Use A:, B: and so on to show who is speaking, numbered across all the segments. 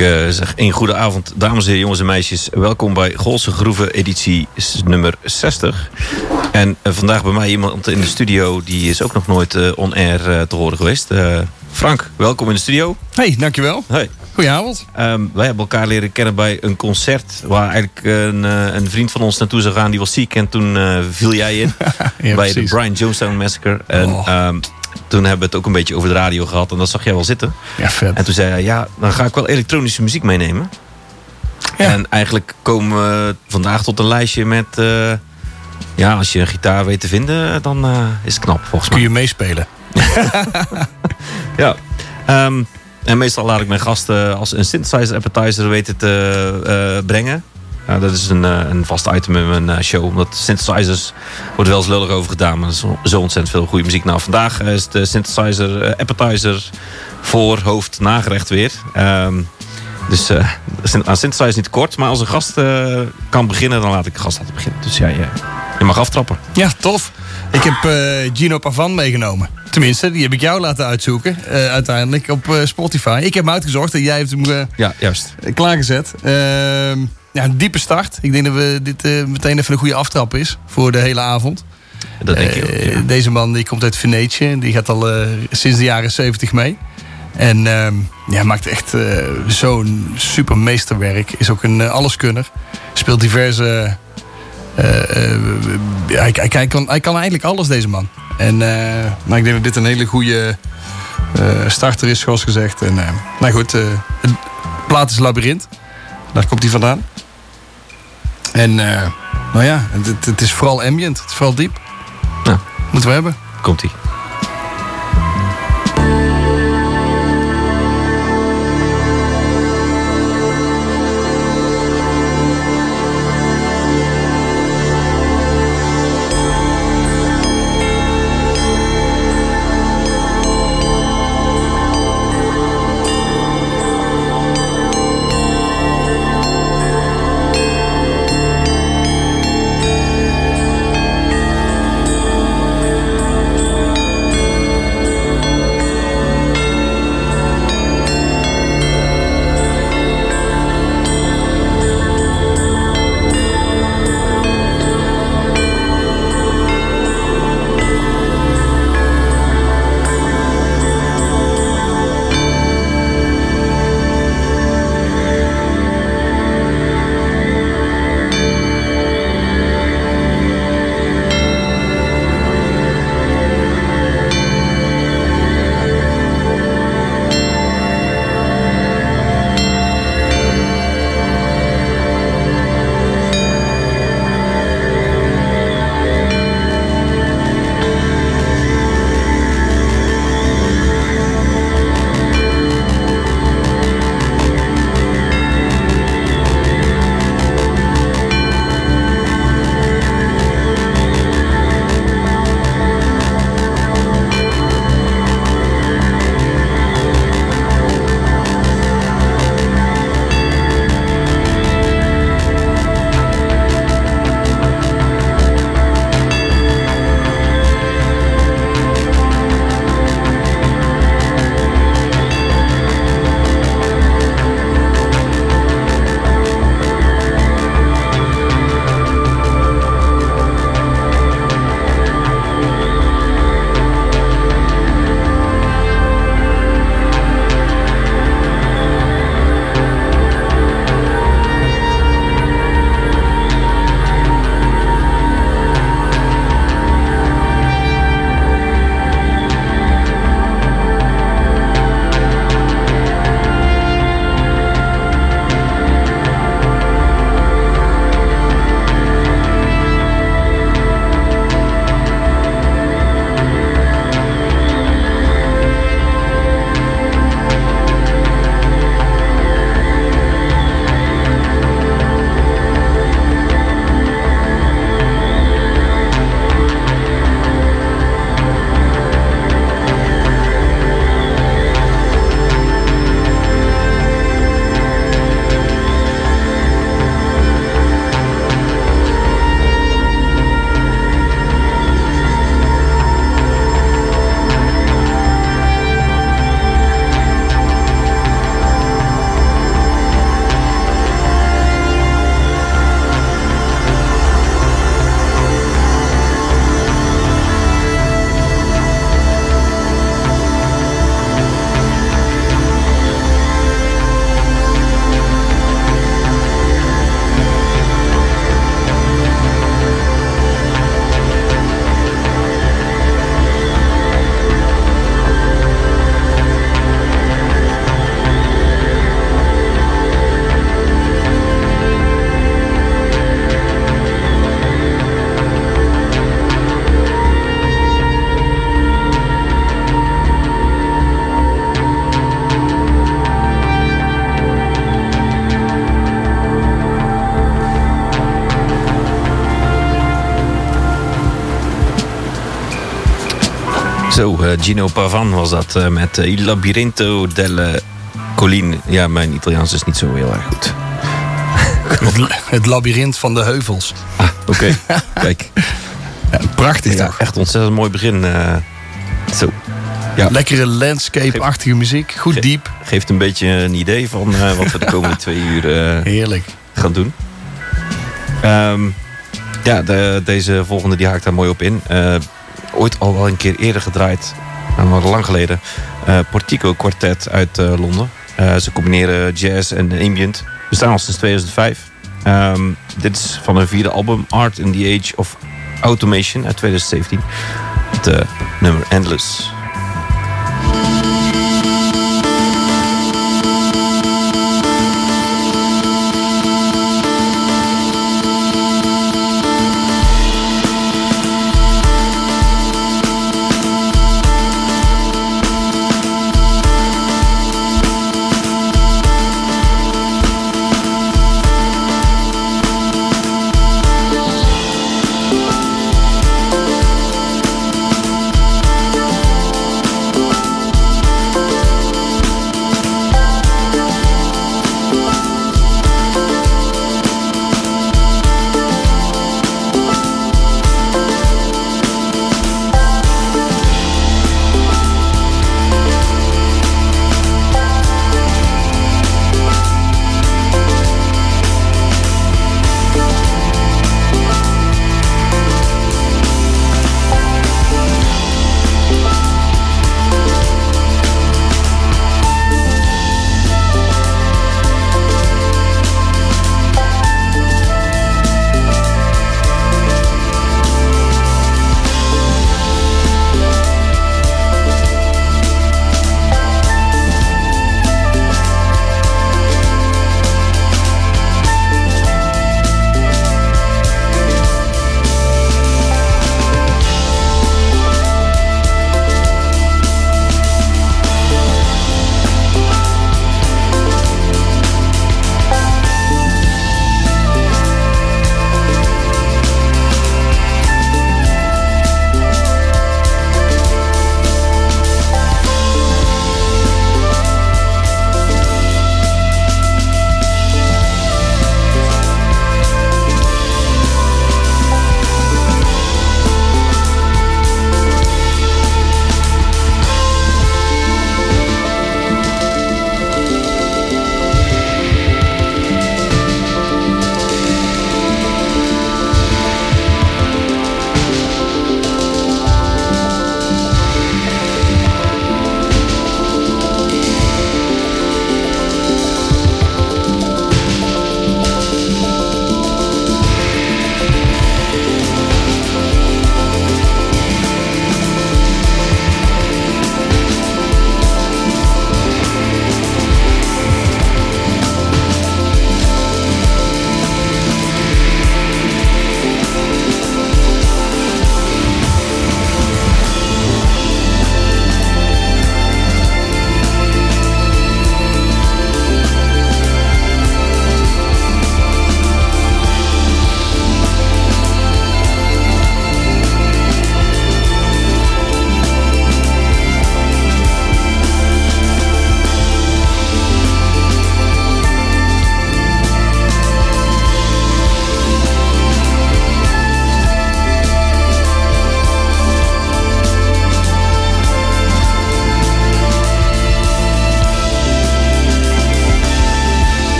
A: uh, zeg een goede avond, dames en heren, jongens en meisjes. Welkom bij Golse Groeven, editie nummer 60. En uh, vandaag bij mij iemand in de studio... die is ook nog nooit uh, on-air te horen geweest. Frank, welkom in de studio.
B: Hey, dankjewel.
A: Hey.
B: Goedenavond.
A: Um, wij hebben elkaar leren kennen bij een concert... waar eigenlijk een, een vriend van ons naartoe zou gaan. Die was ziek en toen viel jij in. ja, bij precies. de Brian Jonestown Massacre. En, oh. um, toen hebben we het ook een beetje over de radio gehad. En dat zag jij wel zitten.
B: Ja, vet.
A: En toen zei hij, ja, dan ga ik wel elektronische muziek meenemen. Ja. En eigenlijk komen we vandaag tot een lijstje met... Uh, ja, als je een gitaar weet te vinden, dan uh, is het knap volgens
B: mij. Kun je meespelen.
A: ja. Um, en meestal laat ik mijn gasten als een synthesizer appetizer weten te uh, brengen. Ja, dat is een, eh, een vast item in mijn eh, show. Omdat synthesizers wordt wel eens lullig over gedaan. Maar er is zo ontzettend veel goede muziek. Nou, vandaag is de synthesizer appetizer voor hoofd nagerecht weer. Um, dus uh, aan synthesizer niet kort. Maar als een gast uh, kan beginnen, dan laat ik de gast laten beginnen. Dus ja, je, je mag aftrappen.
B: Ja, tof. Ik heb uh, Gino Pavan meegenomen. Tenminste, die heb ik jou laten uitzoeken. uiteindelijk op Spotify. Ik heb hem uitgezocht en jij hebt hem
A: ja, juist.
B: klaargezet. Ehm, ja, een diepe start. Ik denk dat we dit uh, meteen even een goede aftrap is voor de hele avond.
A: Dat denk ik uh,
B: ja. Deze man die komt uit Venetië. Die gaat al uh, sinds de jaren 70 mee. En ehm, ja, maakt echt zo'n super meesterwerk. Is ook een alleskunner. Speelt diverse... Hij, hij, hij, kan, hij kan eigenlijk alles, deze man. En, maar ik denk dat dit een hele goede starter is, zoals gezegd. En, nou goed, het plaat is Labyrinth. Daar komt hij vandaan. En uh, nou ja, het, het, is vooral ambient. Het is vooral diep.
A: Ja.
B: Moeten we hebben.
A: Komt-ie. Zo, eh, Gino Pavan was dat eh, met eh, Il Labirinto delle Colline. Ja, mijn Italiaans is niet zo heel erg goed.
B: Het, het labyrint van de heuvels.
A: Ah, oké. Kijk.
B: Ja, prachtig
A: Ja,
B: toch?
A: echt ontzettend mooi begin. zo. Ja.
B: Lekkere landscape-achtige muziek. Goed
A: Ge-
B: diep.
A: Geeft een beetje een idee van wat we de komende twee uur
B: Heerlijk.
A: gaan doen. Ehm, ja, de, deze volgende die haakt daar mooi op in. Ooit al wel een keer eerder gedraaid, maar lang geleden. Eh, Portico Quartet uit eh, Londen. Eh, ze combineren jazz en ambient. Bestaan al sinds 2005. Ehm, dit is van hun vierde album, Art in the Age of Automation uit 2017. Het nummer Endless.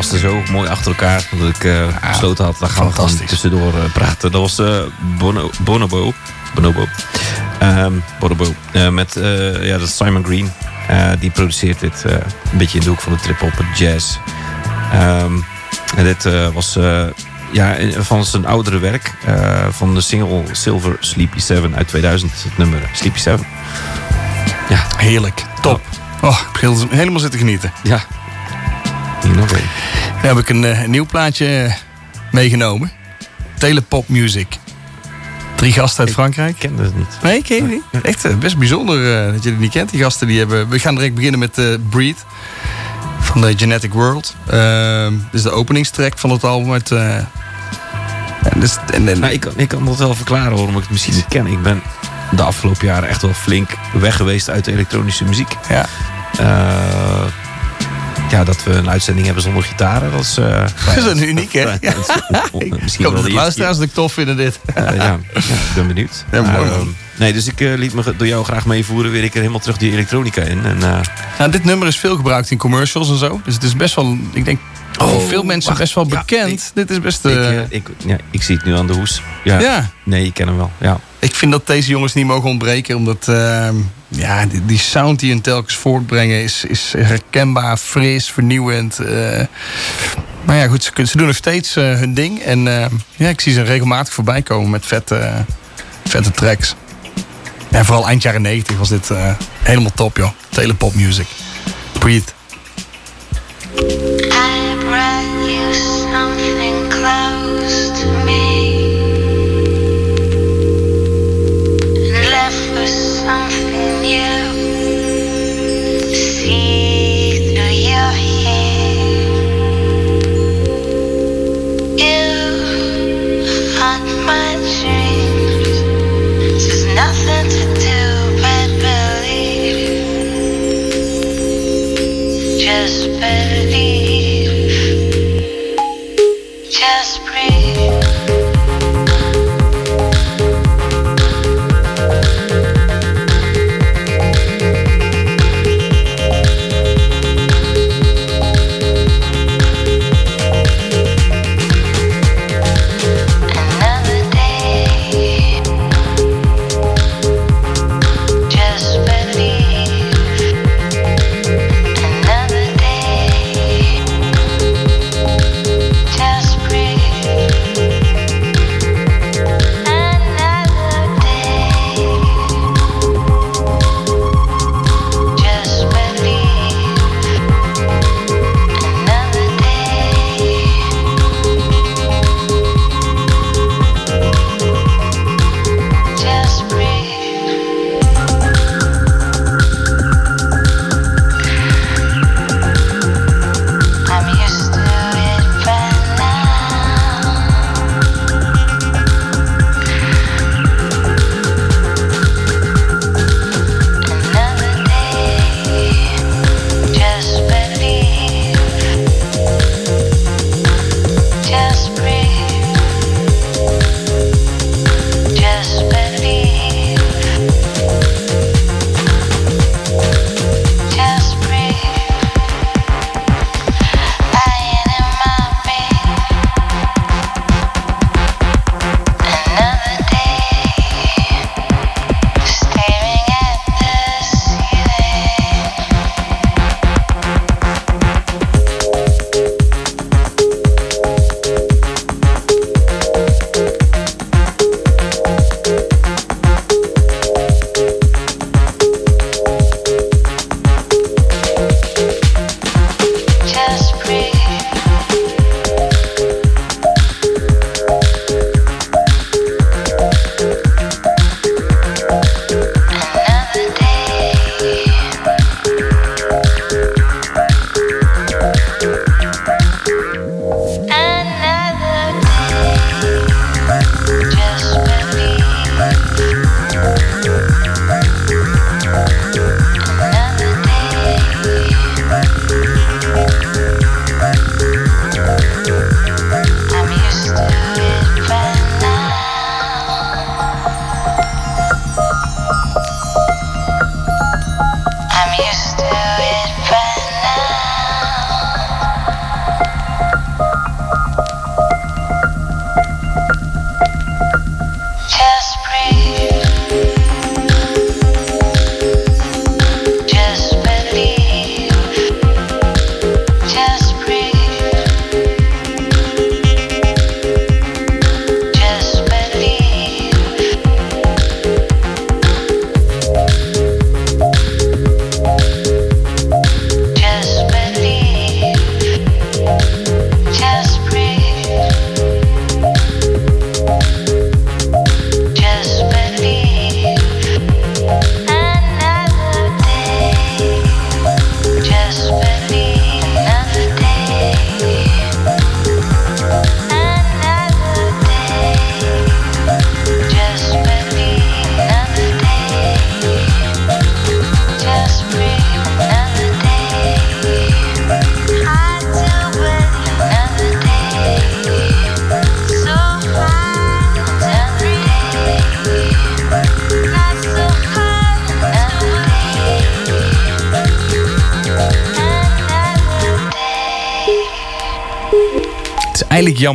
A: Twee pasten zo mooi achter elkaar. Dat ik uh, besloten had, daar gaan we gewoon tussendoor uh, praten. Dat was uh, Bono, Bonobo. Bonobo. Um, Bonobo. met ja, dat Simon Green. die produceert dit een beetje in de hoek van de trip-hop, jazz. Um, en dit was ja, van zijn oudere werk. van de single Silver Sleepy 7 uit 2000. Het nummer Sleepy 7.
B: Ja. Heerlijk. Top. Oh, ik heb helemaal zitten genieten.
A: Ja. Hier nog één.
B: Dan heb ik een, een nieuw plaatje meegenomen. Telepop Music. Drie gasten uit Frankrijk. Ik
A: ken dat niet.
B: Nee, ken je niet? Echt best bijzonder uh, dat je het niet kent. Die gasten die hebben... We gaan direct beginnen met uh, Breed. Van de Genetic World. Uh, dit is de openingstrack van het album uit...
A: En dus, en, en... Nou, ik, kan, ik kan dat wel verklaren waarom ik het misschien niet ken. Ik ben de afgelopen jaren echt wel flink weg geweest uit de elektronische muziek.
B: Ja.
A: Uh, ja, dat we een uitzending hebben zonder gitaren. Dat is, uh,
B: dat is een uniek, hè? Ja. Misschien ik hoop dat luisteraars het tof vinden, dit.
A: Uh, ja, ja, ik ben benieuwd. Ja, uh, nee, dus ik liet me door jou graag meevoeren. Weer ik er helemaal terug die elektronica in. En,
B: nou, dit nummer is veel gebruikt in commercials en zo. Dus het is best wel, ik denk, Oh, veel mensen best wel bekend. Dit is best...
A: Ik, ik, ja, ik zie het nu aan de hoes. Ja. ja. Nee, ik ken hem wel. Ja.
B: Ik vind dat deze jongens niet mogen ontbreken. Omdat uh, ja, die, die, sound die hun telkens voortbrengen is, is herkenbaar, fris, vernieuwend. Uh, maar ja, goed, ze, ze doen nog steeds uh, hun ding. En ja, ik zie ze regelmatig voorbij komen met vette, vette tracks. En vooral eind jaren 90 was dit helemaal top, joh. Telepop music. Breathe.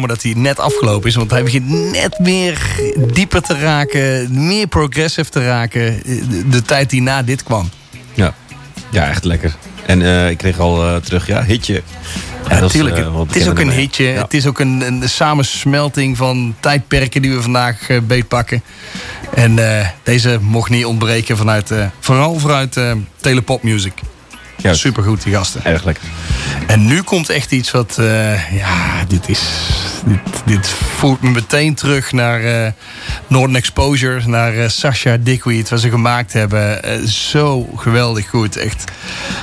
B: Jammer dat hij net afgelopen is. Want hij begint net meer dieper te raken. Meer progressive te raken. De, de tijd die na dit kwam.
A: Ja, ja echt lekker. En uh, ik kreeg al uh, terug, ja, hitje.
B: Ja, natuurlijk. Uh, het is ook een hitje. Ja. Het is ook een, een, samensmelting van tijdperken die we vandaag beetpakken. En deze mocht niet ontbreken vanuit, vooral vanuit Telepop Music. Ja, Supergoed, die gasten.
A: Erg lekker.
B: En nu komt echt iets wat, ja, dit is... Dit, dit voert me meteen terug naar uh, Northern Exposure, naar uh, Sasha Dickweed, wat ze gemaakt hebben. Uh, zo geweldig goed. Echt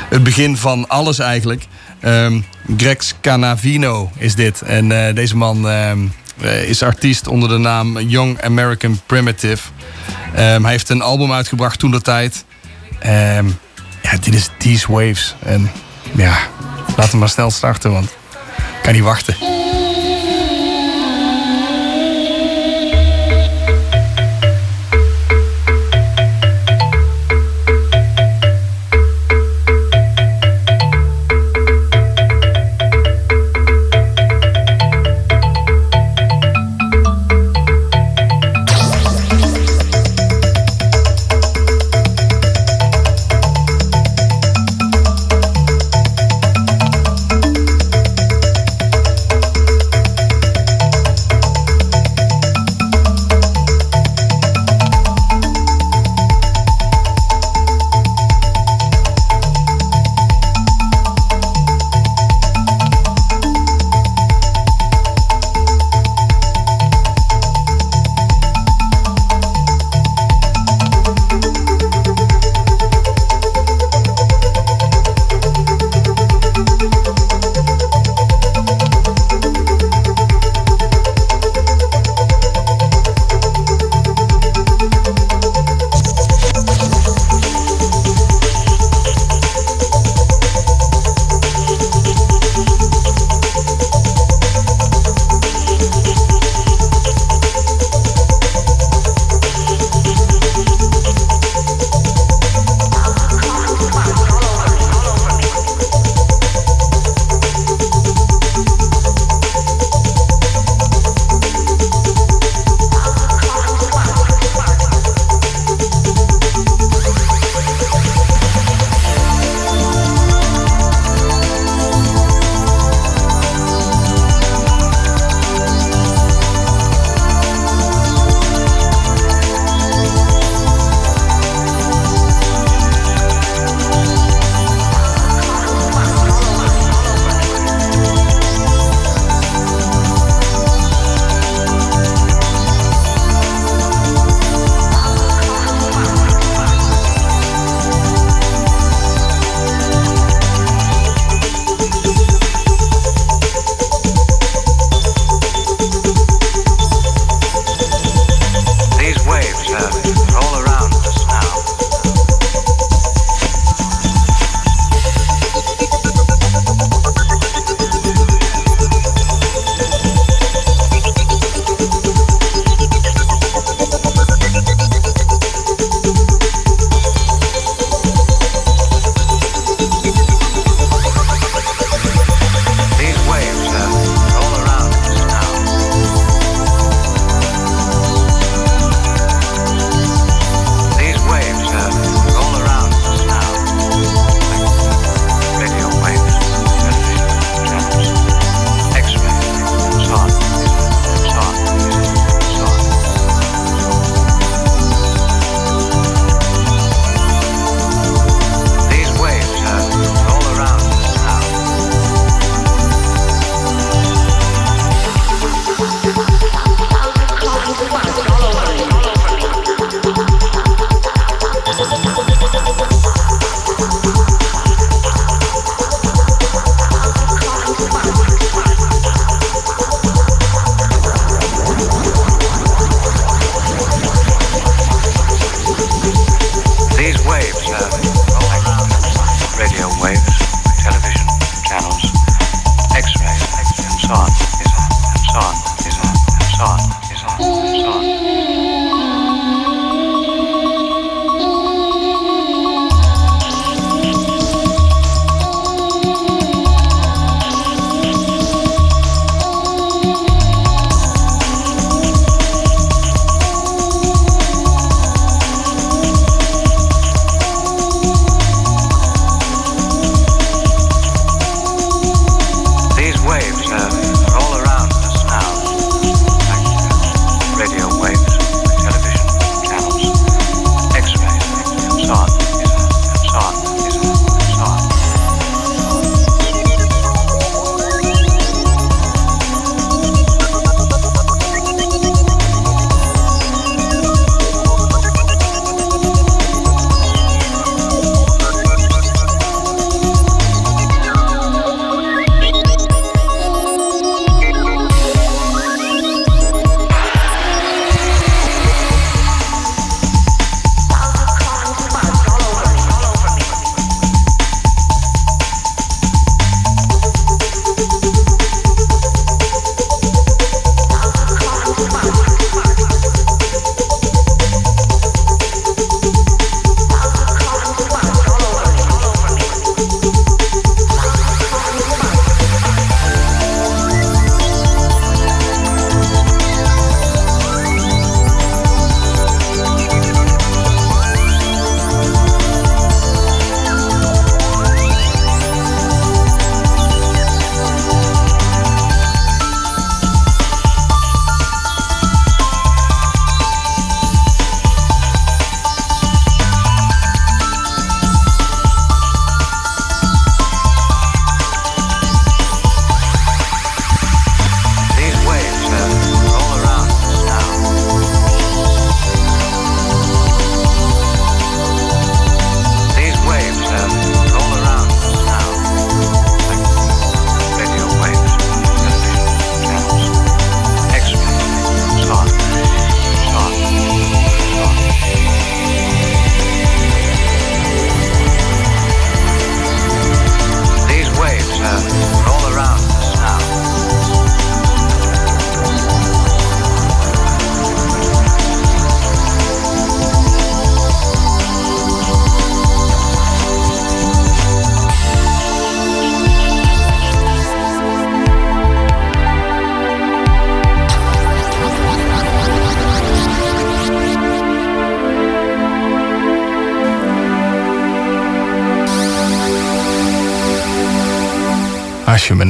B: het begin van alles eigenlijk. Um, Grex Canavino is dit. En deze man um, is artiest onder de naam Young American Primitive. Um, hij heeft een album uitgebracht toen de tijd. ja, dit is These Waves. En ja, laten we maar snel starten, want ik kan niet wachten.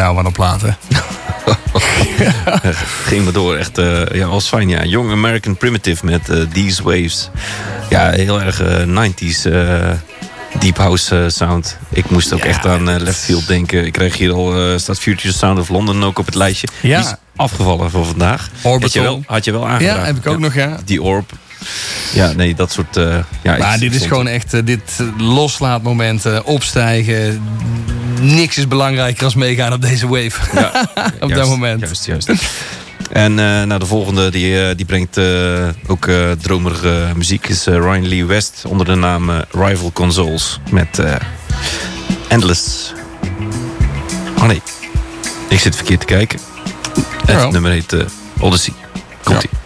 B: Nou aan op platen.
A: Ging maar door. Echt, eh, ja, was fijn. Ja. Young American Primitive met eh, These Waves. Ja, heel erg eh, 90s deep house sound. Ik moest ook
B: Ja,
A: echt aan
B: dat-
A: left field denken. Ik kreeg hier al, staat Future Sound of London ook op het lijstje.
B: Ja.
A: Die is afgevallen voor vandaag.
B: Orbital.
A: Had je wel, had je wel
B: Ja, heb ik ook nog, ja.
A: Die Orb. Ja, nee, dat soort... ja,
B: Maar dit is gewoon echt, dit eh, loslaatmomenten, opstijgen. Niks is belangrijker als meegaan op deze wave.
A: Ja,
B: op dat
A: juist,
B: moment.
A: Juist, juist. En eh, nou, de volgende die, eh, die brengt eh, ook dromerige muziek is Ryan Lee West onder de naam Rival Consoles met Endless. Oh nee, ik zit verkeerd te kijken. Het nummer heet Odyssey. Komt ie.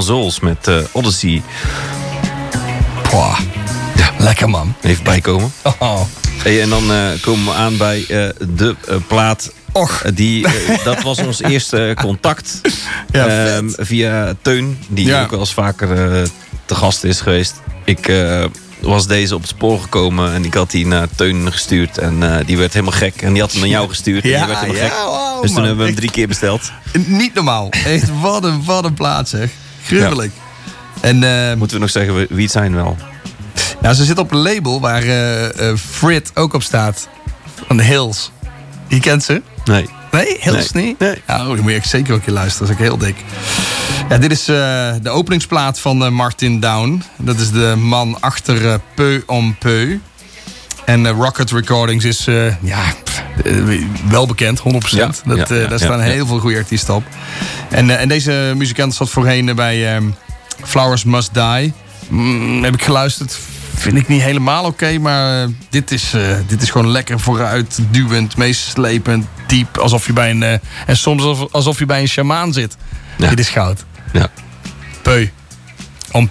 A: Consoles met eh, Odyssey.
B: Pwah. Lekker man.
A: Even bijkomen.
B: Oh.
A: Hey, en dan eh, komen we aan bij eh, de plaat.
B: Och.
A: Die, dat was ons eerste contact.
B: Ja, vet.
A: via Teun, die
B: Ja.
A: ook wel eens vaker te gast is geweest. Ik was deze op het spoor gekomen en ik had die naar Teun gestuurd. En die werd helemaal gek. En die had hem naar jou gestuurd en die werd helemaal gek.
B: wow,
A: dus toen
B: man.
A: hebben we hem drie keer besteld.
B: Niet normaal. Echt, wat een, wat een plaat zeg. Gruwelijk. En eh,
A: Moeten we nog zeggen wie het zijn wel?
B: ja, ze zit op een label waar eh, Frit ook op staat. Van de Hills. Je kent ze?
A: Nee.
B: Nee, Hills
A: Nee.
B: niet?
A: Nee.
B: Oh, dan moet je echt zeker een keer luisteren. Dat is ook heel dik. Ja, dit is de openingsplaat van Martin Down. Dat is de man achter Peu om Peu. En eh, Rocket Recordings is eh, ja, eh, wel bekend, 100%.
A: Ja,
B: dat,
A: ja,
B: daar staan heel veel goede artiesten op. En, en deze muzikant zat voorheen bij ehm, Flowers Must Die. Mm, heb ik geluisterd. Vind ik niet helemaal oké, maar dit, is, dit is gewoon lekker vooruit, duwend, meeslepend, diep. Alsof je bij een, en soms alsof, alsof je bij een shamaan zit.
A: Ja.
B: Dit is goud.
A: Ja.
B: Peu. Om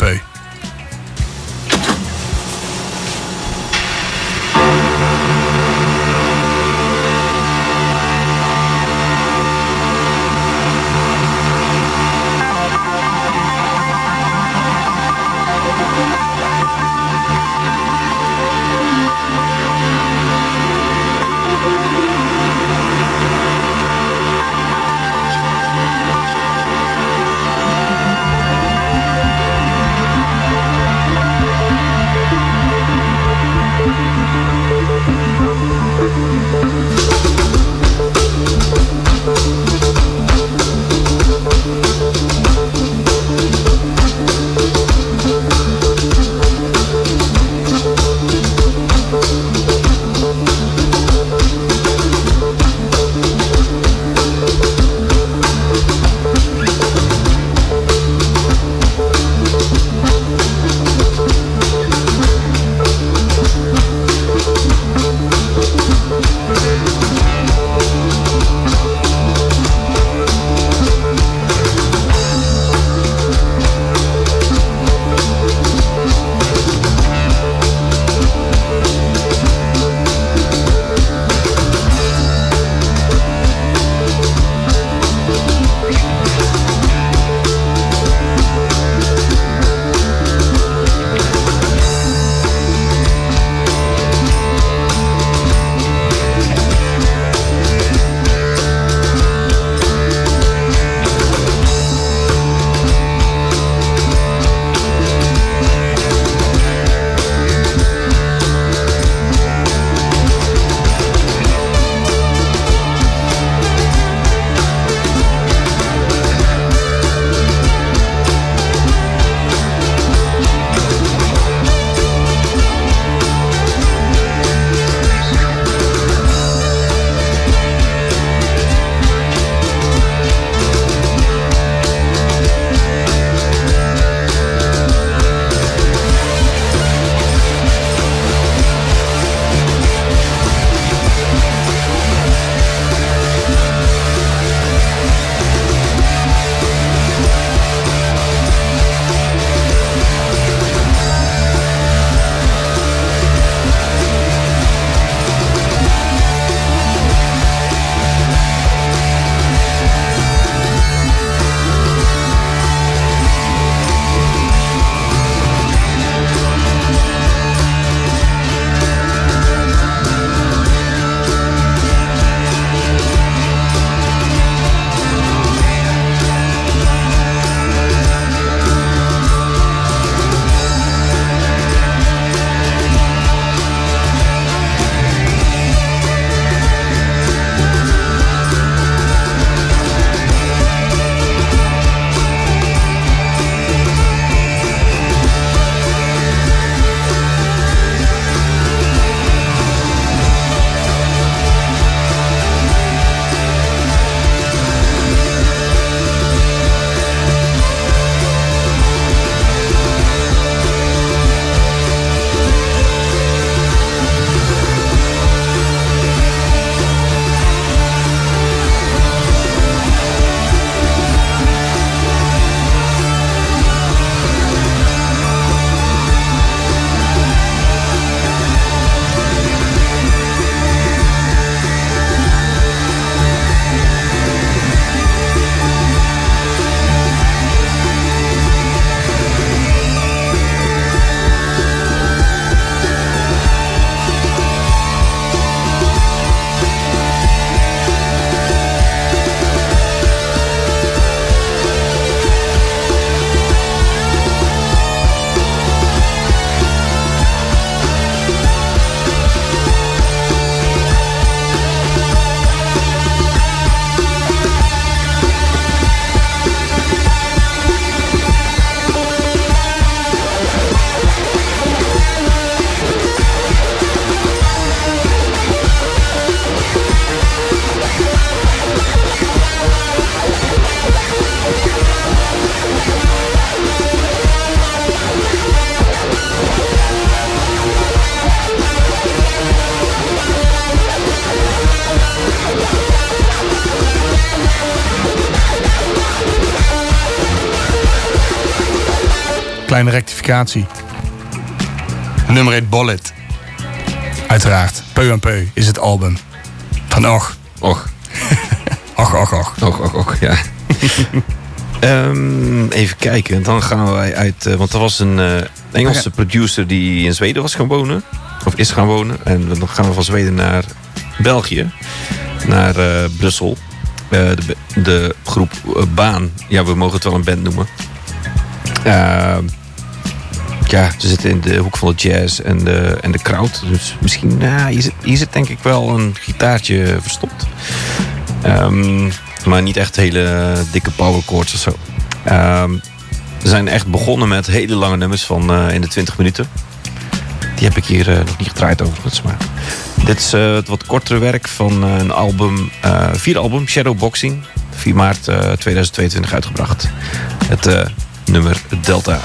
B: kleine rectificatie. Nummer heet Bullet. Uiteraard. Peu en peu is het album. Van Och.
A: Och.
B: Och, och, och.
A: Och, och, och, ja. Ehm, even kijken, dan gaan wij uit... eh, want er was een eh, Engelse producer die in Zweden was gaan wonen. Of is gaan wonen. En dan gaan we van Zweden naar België. Naar eh, Brussel. De, de groep Baan. Ja, we mogen het wel een band noemen. Ja, ze zitten in de hoek van de jazz en de, en de crowd. Dus misschien, nou, hier, zit, denk ik wel een gitaartje verstopt. Ehm, maar niet echt hele dikke power chords of zo. Ehm, we zijn echt begonnen met hele lange nummers van eh, in de 20 minuten. Die heb ik hier eh, nog niet gedraaid overigens. Maar dit is eh, het wat kortere werk van een album, vierde album, Shadowboxing. 4 maart eh, 2022 uitgebracht. Het nummer. Delta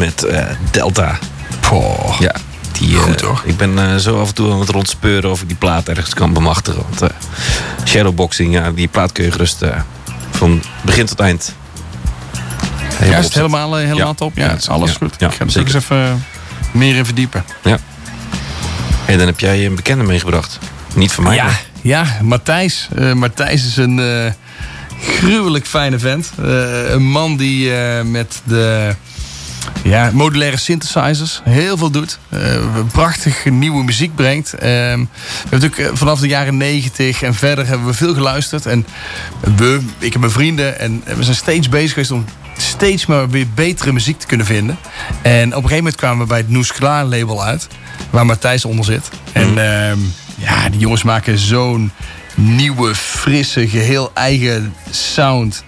A: met eh, Delta.
B: Poh.
A: Ja, die, eh,
B: Goed, hoor.
A: Ik ben eh, zo af en toe aan het rondspeuren of ik die plaat ergens kan bemachtigen. Want shadowboxing, ja, die plaat kun je gerust van begin tot eind.
B: Ja, helemaal, eh, helemaal
A: Ja.
B: top? Ja,
A: Ja,
B: het is alles
A: ja,
B: goed.
A: ja,
B: ik ga er
A: zeker.
B: eens even meer in verdiepen.
A: Hey, dan heb jij een bekende meegebracht. Niet van mij.
B: Ja,
A: maar-
B: ja Matthijs. Matthijs is een gruwelijk fijne vent. Een man die met de ja, modulaire synthesizers heel veel doet. Eh, prachtig nieuwe muziek brengt. Eh, we hebben natuurlijk eh, vanaf de jaren 90 en verder hebben we veel geluisterd. En we, ik en mijn vrienden, en we zijn steeds bezig geweest om steeds maar weer betere muziek te kunnen vinden. En op een gegeven moment kwamen we bij het Noes Klaar label uit. Waar Matthijs onder zit. En ehm, ja, die jongens maken zo'n nieuwe, frisse, geheel eigen sound.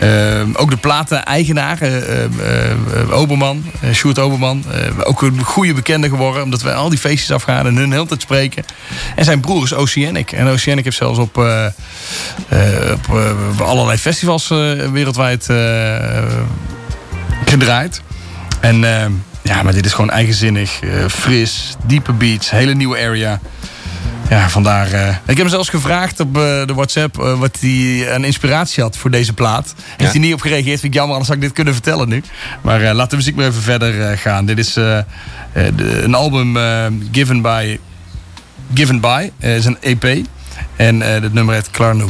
B: Ehm, ook de platen-eigenaar, eh, eh, eh, Oberman, Sjoerd Oberman. ook een goede bekende geworden, omdat wij al die feestjes afgaan en hun de hele tijd spreken. En zijn broer is Oceanic. En Oceanic heeft zelfs op, op allerlei festivals wereldwijd gedraaid. En ehm, ja, maar dit is gewoon eigenzinnig, fris, diepe beats, hele nieuwe area. Ja, vandaar. eh, ik heb hem zelfs gevraagd op eh, de WhatsApp eh, wat hij aan inspiratie had voor deze plaat. Heeft
A: Ja.
B: hij niet op gereageerd? Vind ik jammer, anders had ik dit kunnen vertellen nu. Maar laat de muziek maar even verder gaan. Dit is de- een album Given by. Given by. is een EP. En het nummer heet Klarnu.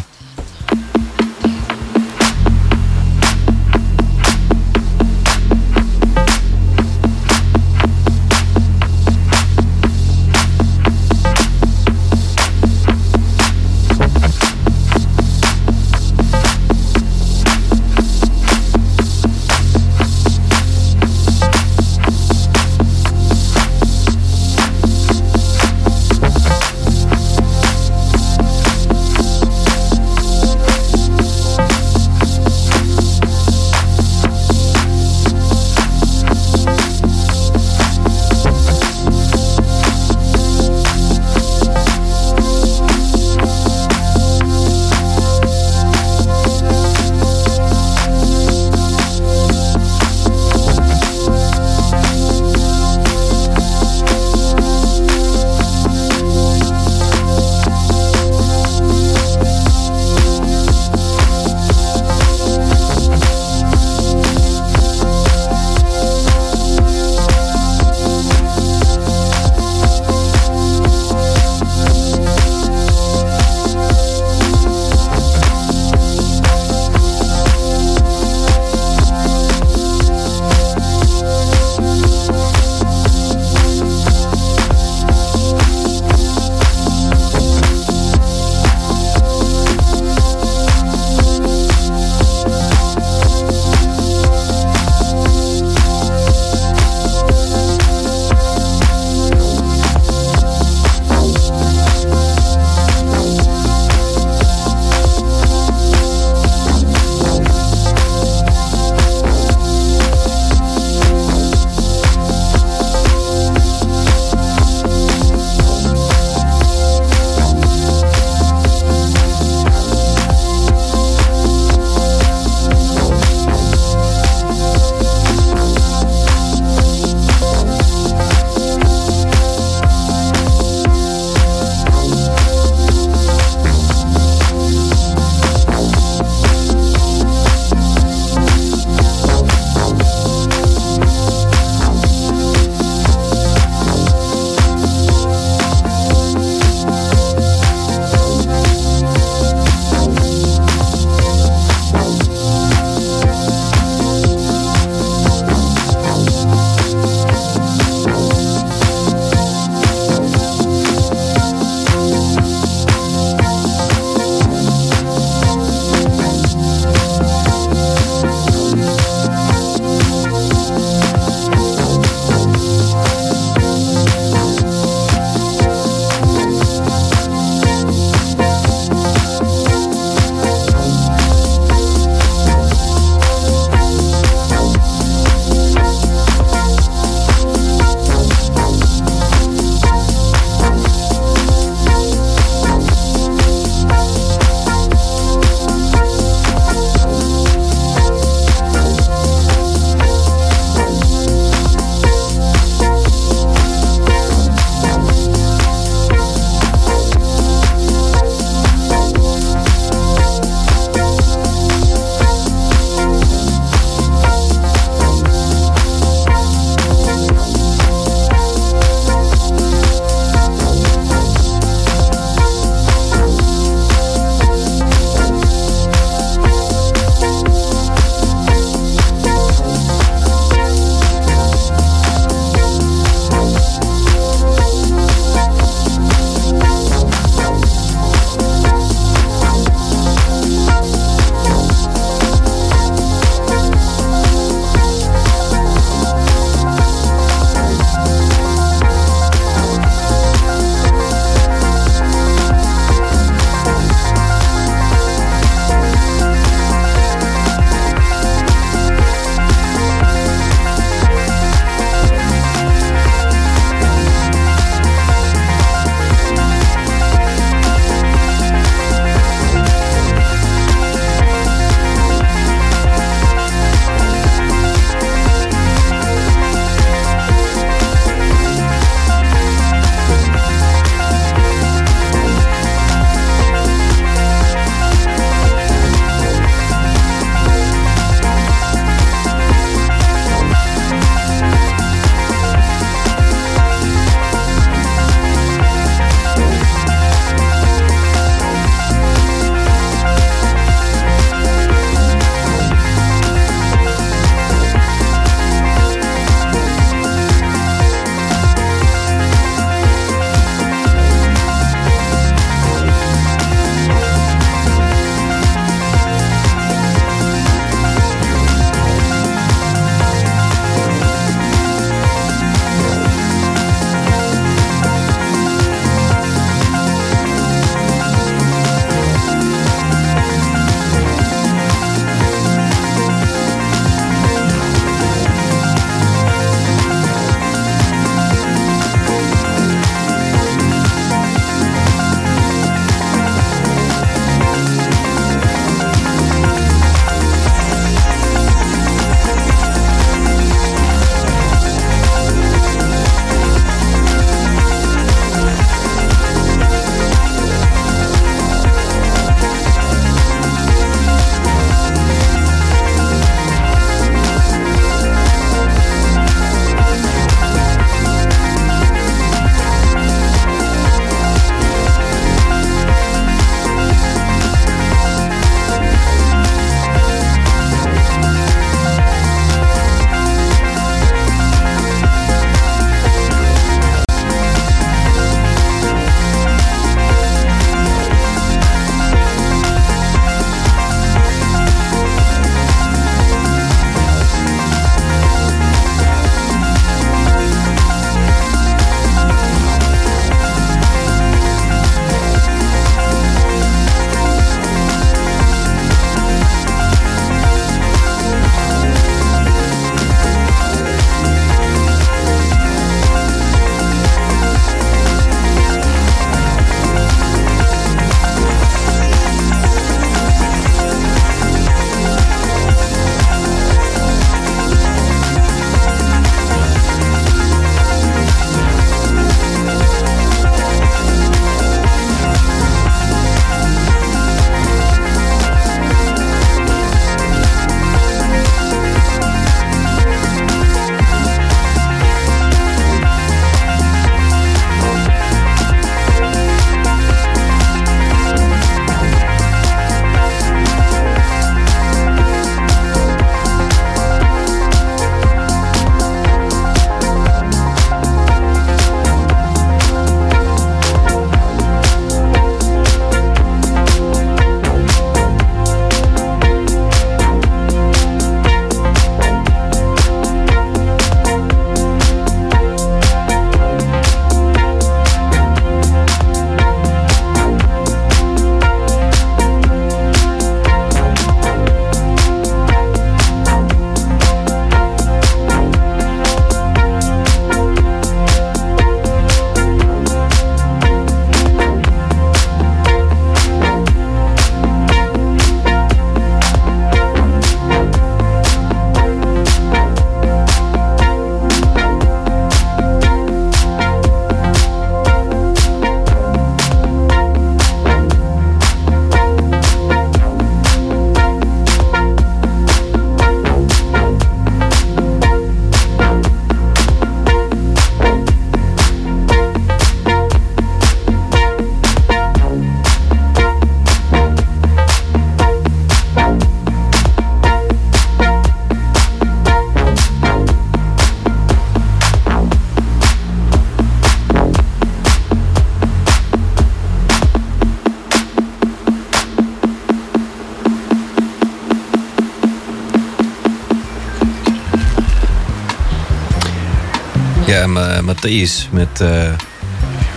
A: Uh, Matthäus met... Uh,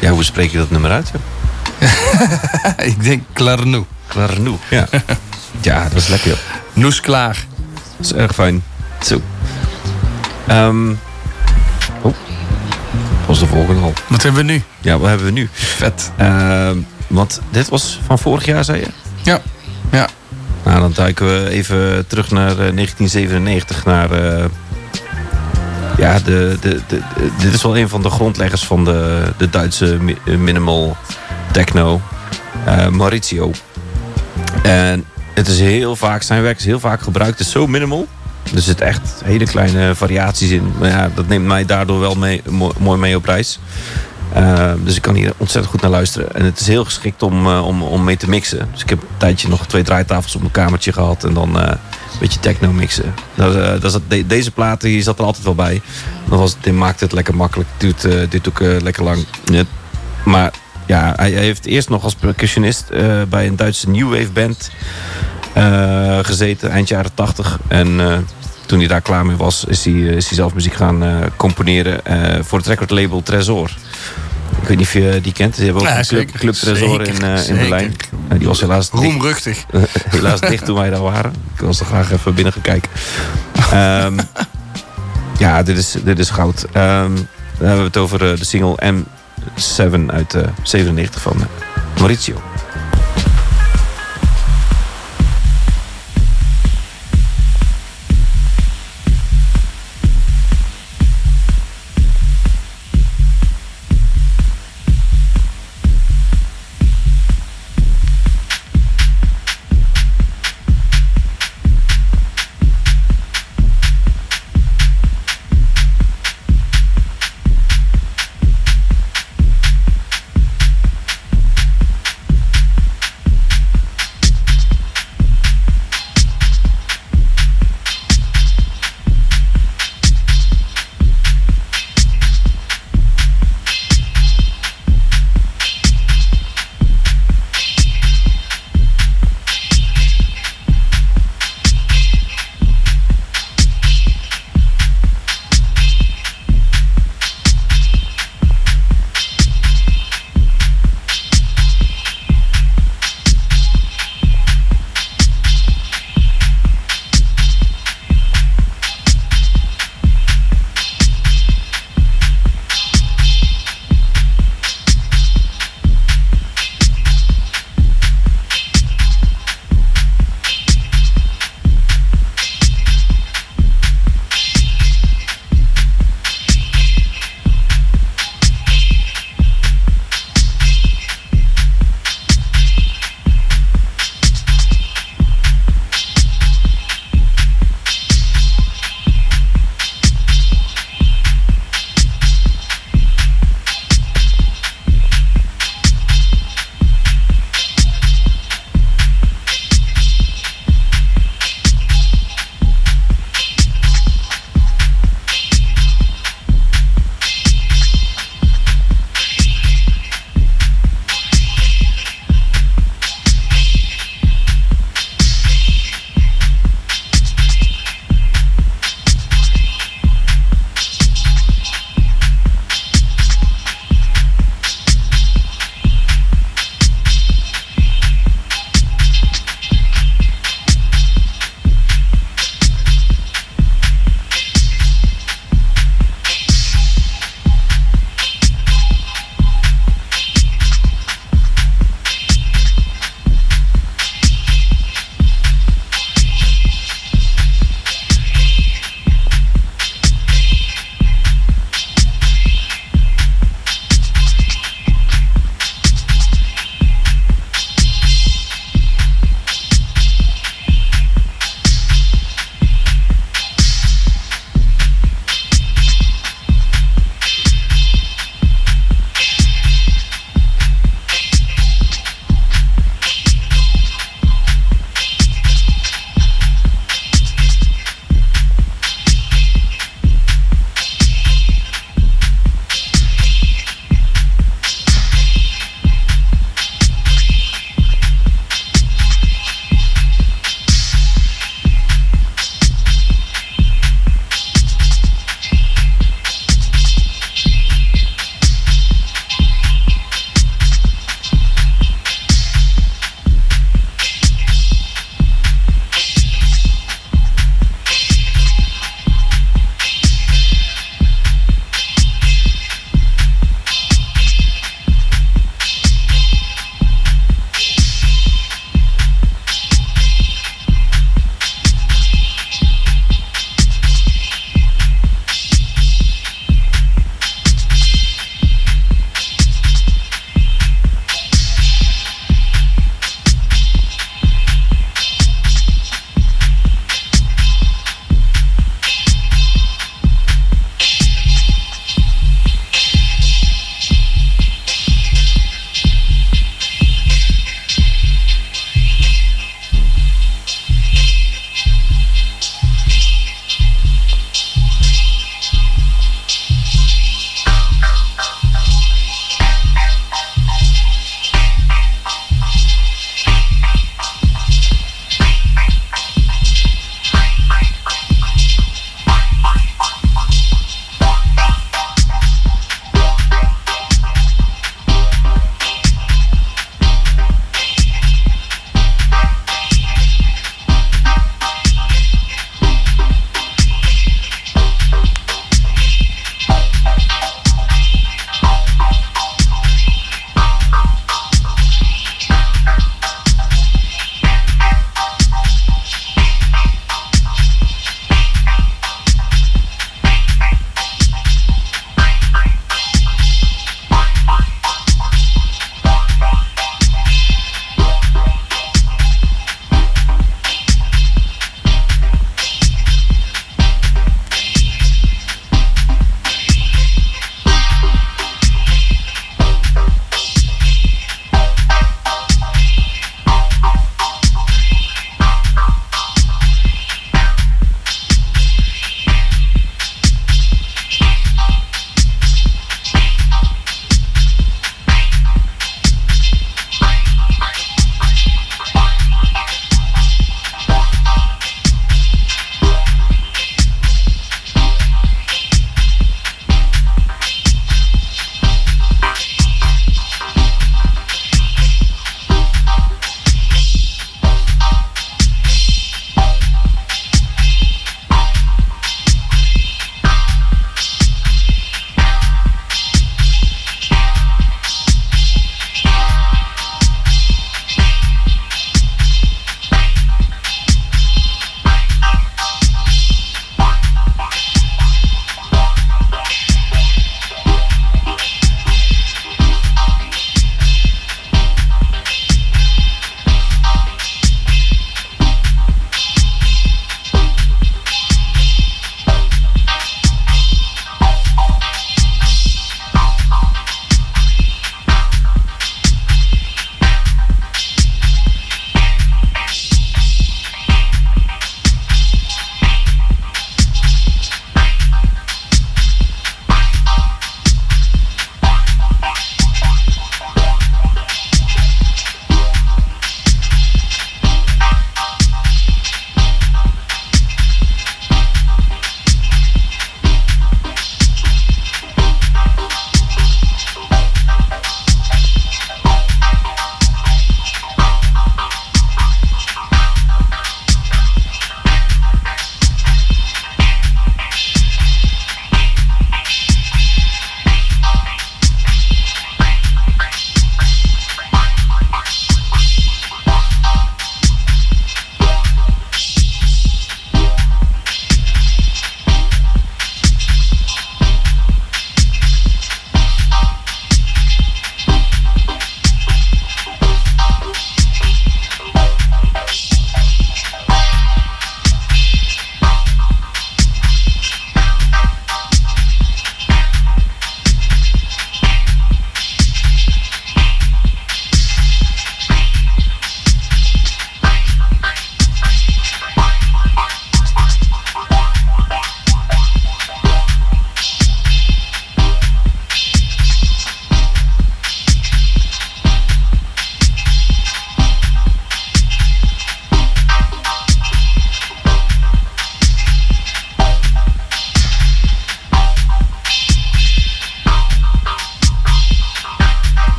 A: ja, hoe spreek je dat nummer uit?
B: ik denk Clarnou.
A: Clarnou, ja. ja, dat is lekker. Joh.
B: Noes klaar.
A: Dat is erg fijn. Zo. Um, oh. was de volgende al.
B: Wat hebben we nu?
A: Ja, wat hebben we nu?
B: Vet.
A: Uh, want dit was van vorig jaar, zei je?
B: Ja. Ja.
A: Nou, dan duiken we even terug naar 1997, naar ja, de, de, de, dit is wel een van de grondleggers van de, de Duitse minimal techno, uh, Maurizio. En het is heel vaak, zijn werk is heel vaak gebruikt. Het is zo minimal. Er zitten echt hele kleine variaties in. Maar ja, dat neemt mij daardoor wel mee, mooi mee op reis. Uh, dus ik kan hier ontzettend goed naar luisteren. En het is heel geschikt om, uh, om, om mee te mixen. Dus ik heb een tijdje nog twee draaitafels op mijn kamertje gehad. En dan beetje techno mixen. Dat, dat zat, de, deze plaat die zat er altijd wel bij. Dat was, dit maakt het lekker makkelijk. Duurt, duurt ook lekker lang. Maar ja, hij, hij, heeft eerst nog als percussionist bij een Duitse new wave band gezeten. Eind jaren 80. En toen hij daar klaar mee was, is hij, is hij zelf muziek gaan componeren voor het recordlabel Tresor. Ik weet niet of je die kent. Ze hebben ook ja, een club, club Tresor in, uh, in Berlijn. Uh, die was helaas
B: Roemruchtig.
A: helaas dicht toen wij daar waren. Was er graag even binnen gaan kijken. Um, ja, dit is, dit is goud. Um, dan hebben we het over uh, de single M7 uit 97 van Maurizio.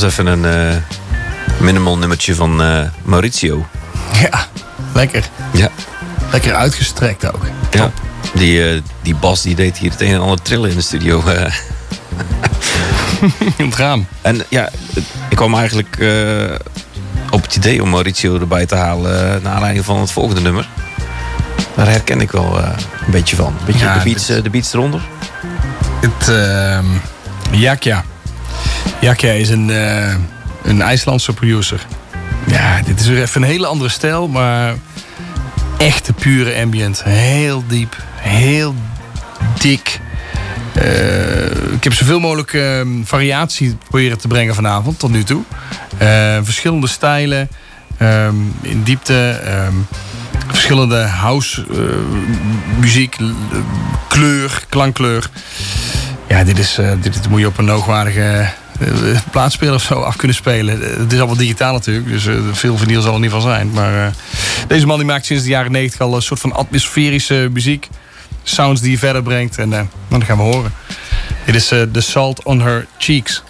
A: Was even een eh, minimal nummertje van eh, Maurizio.
B: Ja, lekker.
A: Ja.
B: Lekker uitgestrekt ook.
A: ja. Die, eh, die Bas die deed hier het een en ander trillen in de studio.
B: In het raam.
A: en ja, ik kwam eigenlijk op het idee om Maurizio erbij te halen... naar aanleiding van het volgende nummer. Daar herken ik wel een beetje van. Beetje
B: Ja,
A: de, beats,
B: dit-
A: de beats eronder.
B: Het ehm Jakja. Jakja is een, eh, een IJslandse producer. Ja, dit is weer even een hele andere stijl, maar echte pure ambient. Heel diep, heel dik. Eh, ik heb zoveel mogelijk ehm, variatie proberen te brengen vanavond, tot nu toe. Eh, verschillende stijlen, ehm, in diepte, ehm, verschillende house muziek, kleur, klankkleur. Ja, dit, is, dit, dit moet je op een hoogwaardige uh, plaatspeler of zo af kunnen spelen. Eh, het is allemaal digitaal natuurlijk, dus eh, veel vinyl zal er niet van zijn. Maar eh, deze man die maakt sinds de jaren 90 al een soort van atmosferische muziek. Sounds die je verder brengt. En eh, nou, dat gaan we horen. Dit is eh, The Salt on Her Cheeks.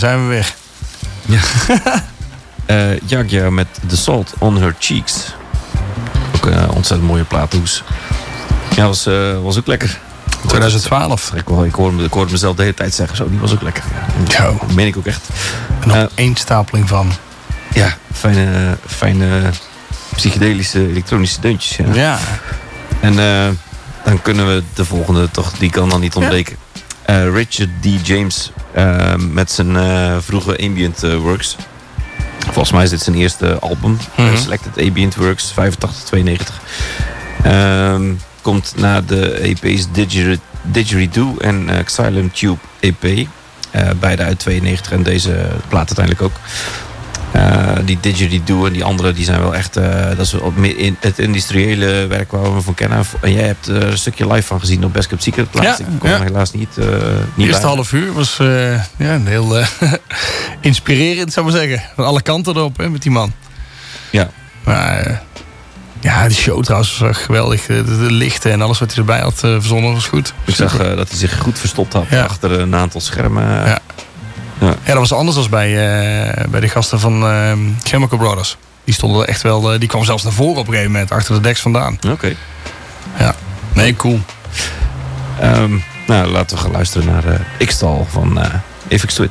B: Zijn we weer.
A: Eh Jaguar met The Salt on Her Cheeks. Ook een eh, ontzettend mooie plaathoes. Ja, was, eh, was ook lekker.
B: 2012.
A: Ik, hoor- ik, hoorde, ik hoorde mezelf de hele tijd zeggen, zo, die was ook lekker. Ja, dat meen ik ook echt.
B: En nog één stapeling van.
A: Ja, fijne, fijne psychedelische elektronische deuntjes. Ja.
B: Ja.
A: En dan kunnen we de volgende toch, die kan dan niet ontbreken. Richard D. James met zijn eh, vroege ambient eh, works. Volgens mij is dit zijn eerste album.
B: Mhm.
A: Selected Ambient Works, 85, 92. Ehm, komt na de EP's Didgeridoo en Xylem Tube EP. Beide uit 92 en deze plaat uiteindelijk ook. Eh, die Didgeridoo en die andere die zijn wel echt... eh, dat is meer in het industriële werk waar we van kennen. En jij hebt er een stukje live van gezien op Best Kept Secret.
B: Ja,
A: Ik kon
B: ja.
A: helaas niet,
B: De
A: niet
B: eerste half uur was ja, een heel inspirerend, zou ik maar zeggen. Van alle kanten erop, hè, met die man.
A: Ja.
B: Maar ja, die show trouwens was geweldig. De, de- de lichten en alles wat hij erbij had verzonnen was goed.
A: Ik zag dat hij zich goed verstopt had
B: Ja.
A: achter een aantal schermen.
B: Ja. Ja, dat was anders dan bij, eh, bij de gasten van eh, Chemical Brothers. Die stonden echt wel, eh, die kwam zelfs naar voren op een gegeven moment, achter de deks vandaan.
A: Oké.
B: Nee, cool.
A: Ehm, nou, laten we gaan luisteren naar eh X-Tal van Avix Twin.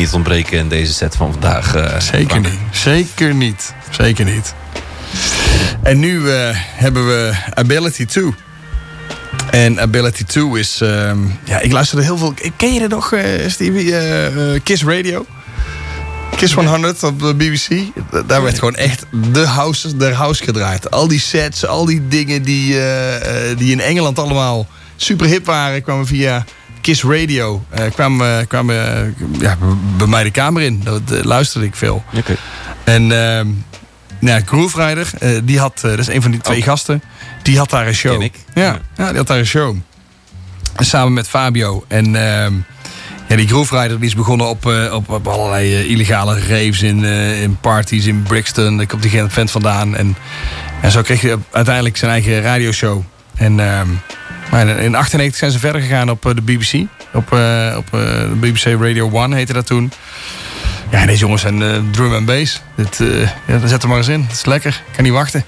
A: Niet ontbreken in deze set van vandaag. eh,
B: Zeker
A: Frank.
B: niet. Zeker niet. Zeker niet. En nu eh, hebben we Ability 2. En Ability 2 is... ehm, ja, ik luisterde heel veel... Ken je dat nog, eh, Stevie? Kiss Radio? Kiss 100 op de BBC. Daar werd gewoon echt de house, de house gedraaid. Al die sets, al die dingen die, die in Engeland allemaal super hip waren... kwamen via Kiss Radio. eh, kwamen kwamen eh, ja, bij mij de kamer in. Dat eh, luisterde ik veel. En ja, Groove Rider, eh, die had, eh, dat is een van die twee
A: Oh.
B: gasten, die had daar een show.
A: Ken ik.
B: Ja,
A: Ja.
B: die had daar een show. En samen met Fabio. En ehm, ja, die Groove Rider die is begonnen op, eh, op, op allerlei eh, illegale raves in, eh, in parties in Brixton. Daar komt die geen vent vandaan. En, en zo kreeg hij uiteindelijk zijn eigen radioshow. En ehm, maar in- in 98 zijn ze verder gegaan op eh, de BBC. Op, eh, op eh, de BBC Radio 1 heette dat toen. Ja, deze jongens zijn drum en bass. Dit, ja, zet er maar eens in. Het is lekker. Ik kan niet wachten.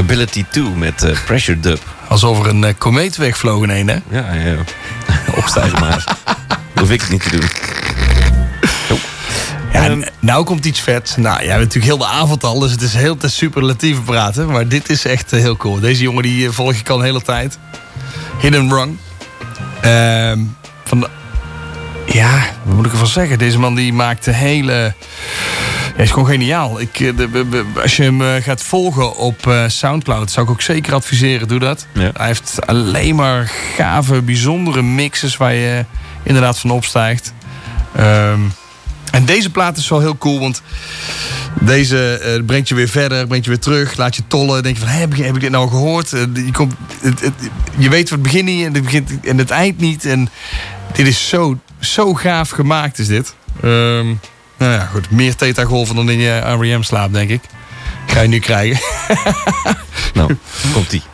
A: Ability 2 met eh, Pressure Dub.
B: Alsof er een uh, komeet wegvloog in hè?
A: Ja, ja. opstijgen maar. Hoef ik het niet te doen.
B: Ja, en nou komt iets vet. Nou, jij bent natuurlijk heel de avond al, dus het is heel te superlatief praten. Maar dit is echt heel cool. Deze jongen die volg ik al de hele tijd. Hidden Run. Ehm van de, ja, wat moet ik ervan zeggen? Deze man die maakt de hele... Hij is gewoon geniaal. Ik, de, als je hem gaat volgen op uh, Soundcloud, zou ik ook zeker adviseren. Doe dat.
A: Ja.
B: Hij heeft alleen maar gave, bijzondere mixes waar je inderdaad van opstijgt. Um, en deze plaat is wel heel cool, want deze uh, brengt je weer verder, brengt je weer terug, laat je tollen. Denk je van, heb, ik, heb ik dit nou gehoord? Uh, je, komt, het, het, je weet wat het begin niet en het, begint, en het eind niet. En dit is zo, zo gaaf gemaakt, is dit. Um, nou ja, goed. Meer theta-golven dan in je REM slaap, denk ik. Ga je nu krijgen.
A: nou, komt-ie.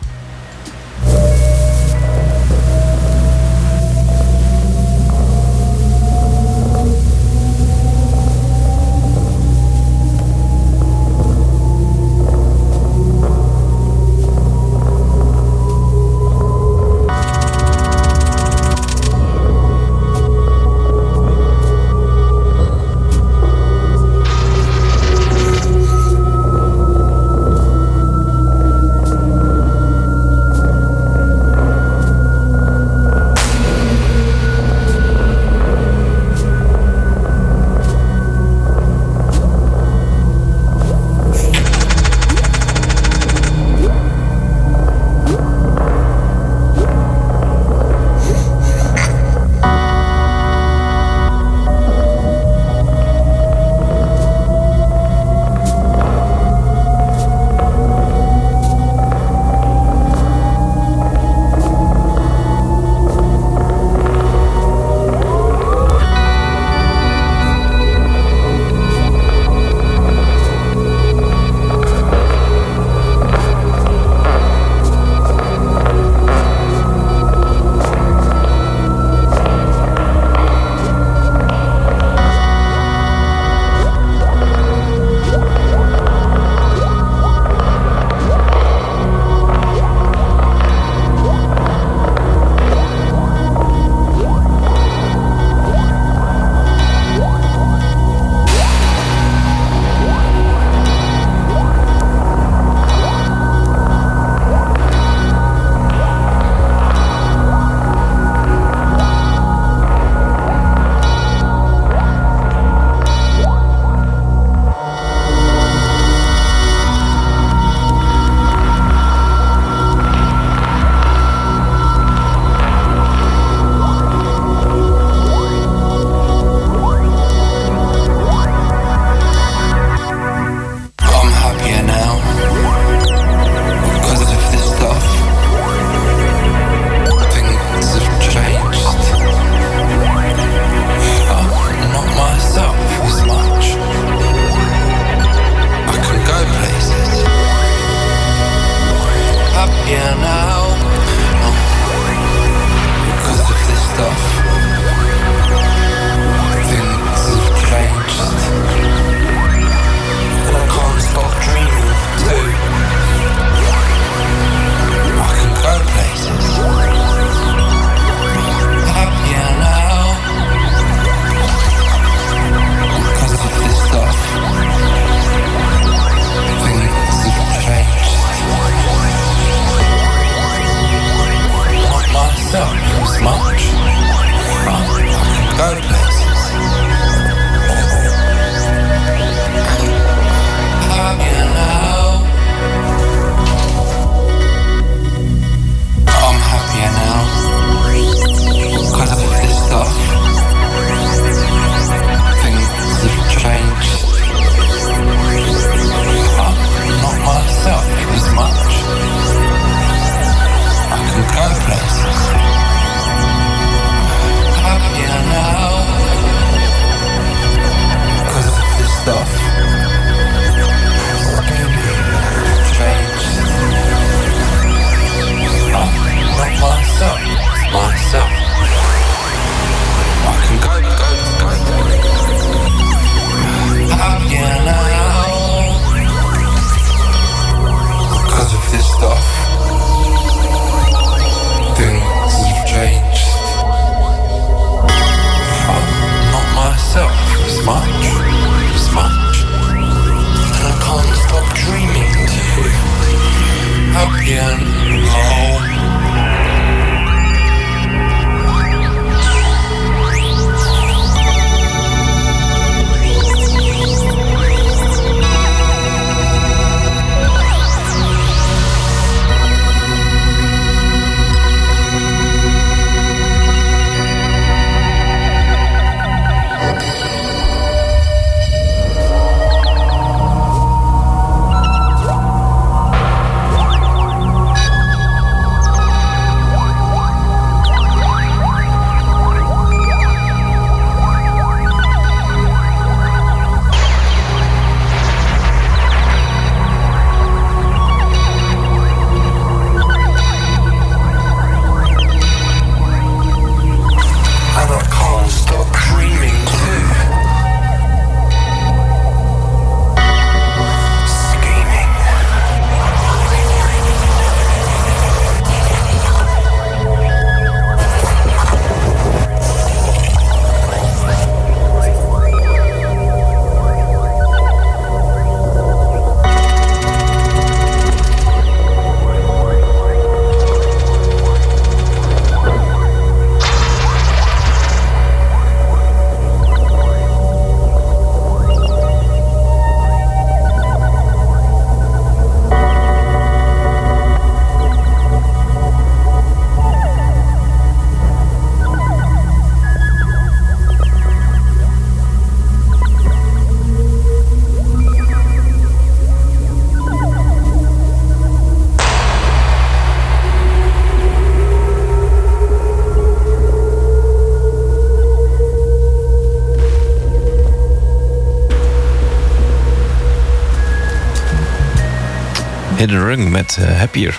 A: Hidden Rung met eh, Happier.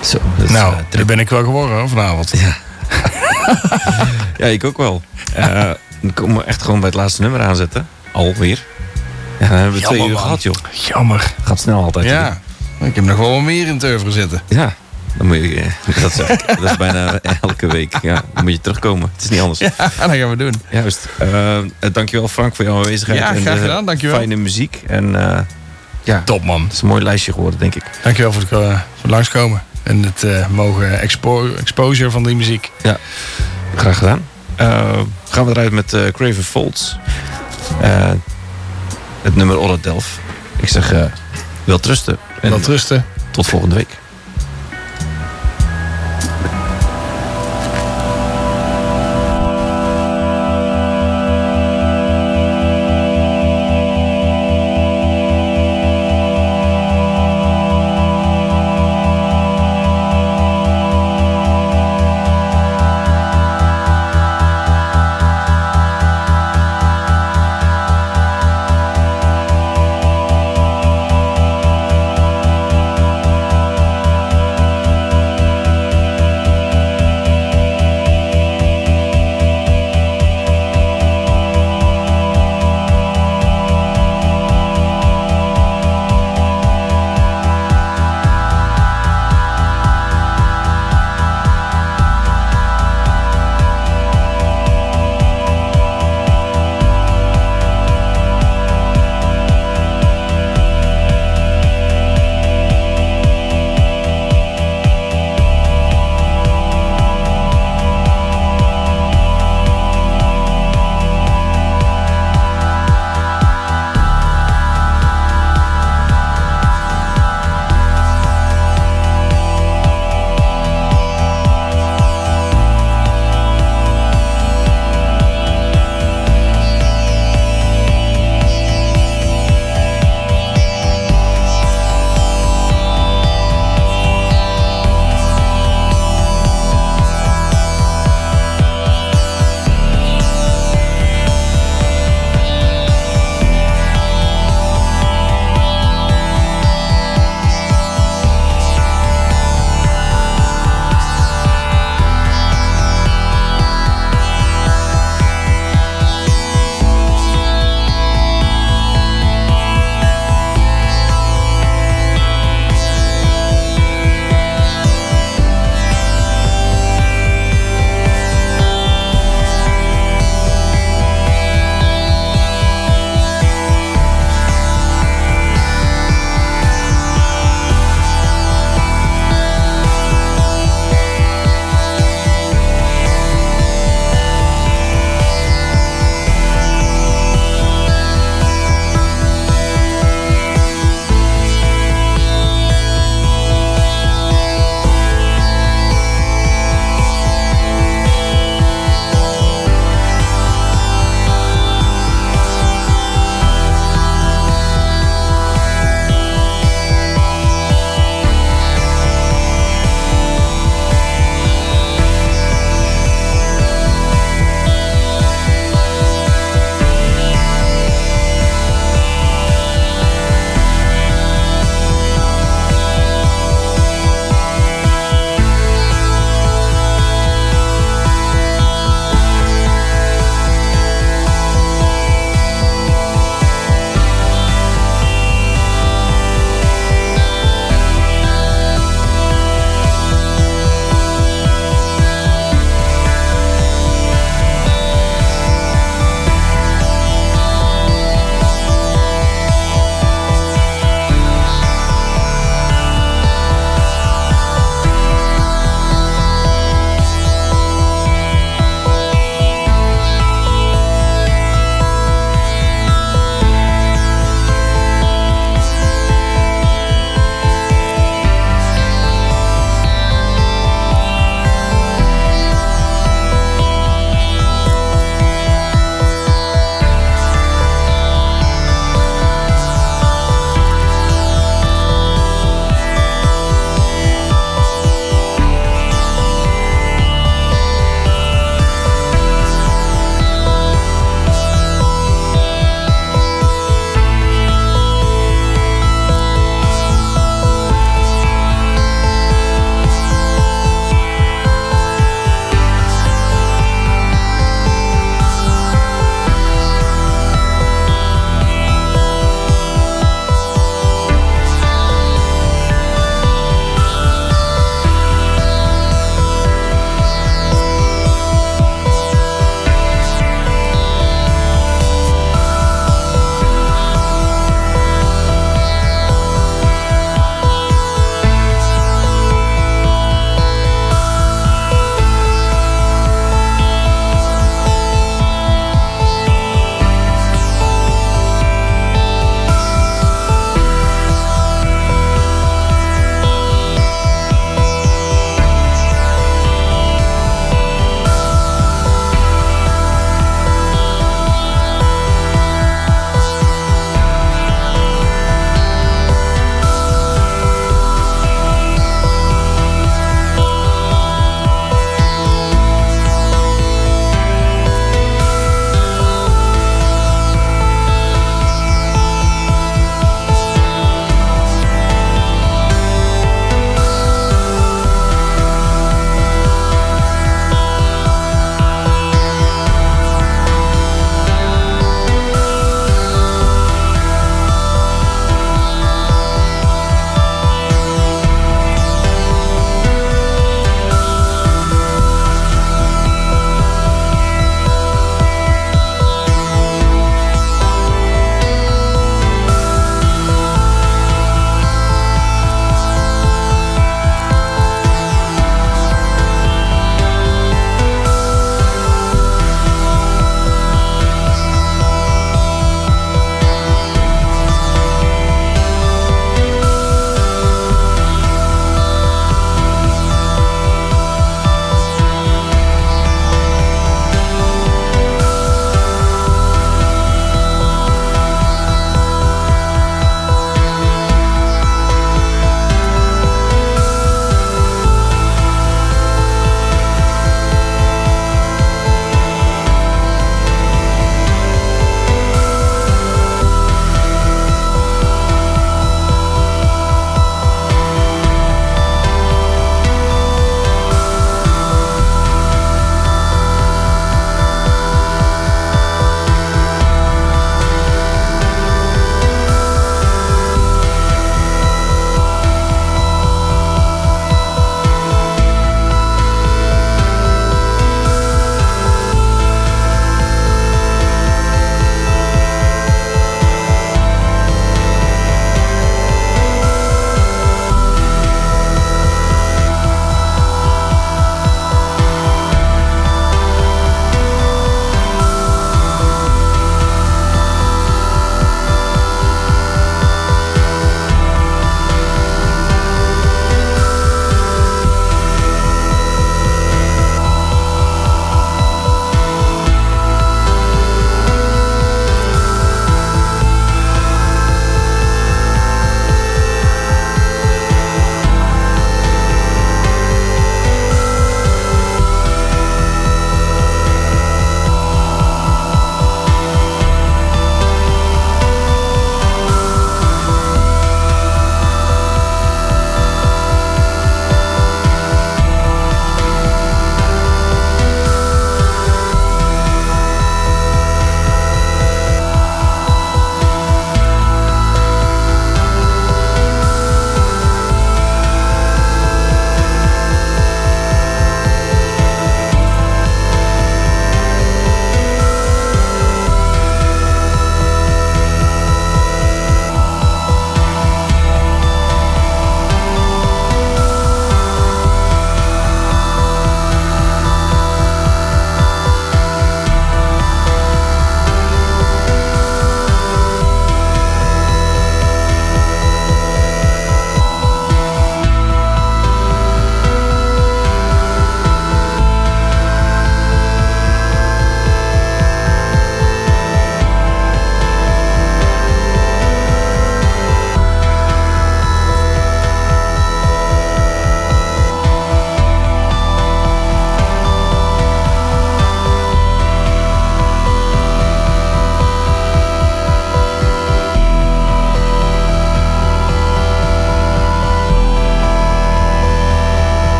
A: Zo, dat is,
B: Nou,
A: eh,
B: daar ben ik wel geworden hoor, vanavond.
A: Ja, ik ook wel. Eh dan komen we echt gewoon bij het laatste nummer aanzetten. Alweer. Ja, dan hebben we twee uur
B: man.
A: gehad, joh.
B: Jammer.
A: Gaat snel altijd.
B: Ja, ik heb nog wel wat meer in het oeuvre zitten.
A: Ja, dan moet je, dat, ik. dat is bijna elke week. Ja, dan moet je terugkomen. Het is niet anders.
B: Ja, dat gaan we doen.
A: Juist. Eh, dankjewel Frank voor jouw aanwezigheid.
B: Ja,
A: en
B: graag
A: de
B: gedaan, dankjewel.
A: Fijne muziek. En eh, ja,
B: Top man.
A: het is een mooi lijstje geworden, denk ik.
B: Dankjewel voor het, eh, voor het langskomen. En het eh, mogen expo exposure van die muziek.
A: Graag gedaan. Eh, gaan we eruit met Craven Folds. Het nummer Orra Delf. Ik zeg, wel trusten. En
B: Wel trusten.
A: tot volgende week.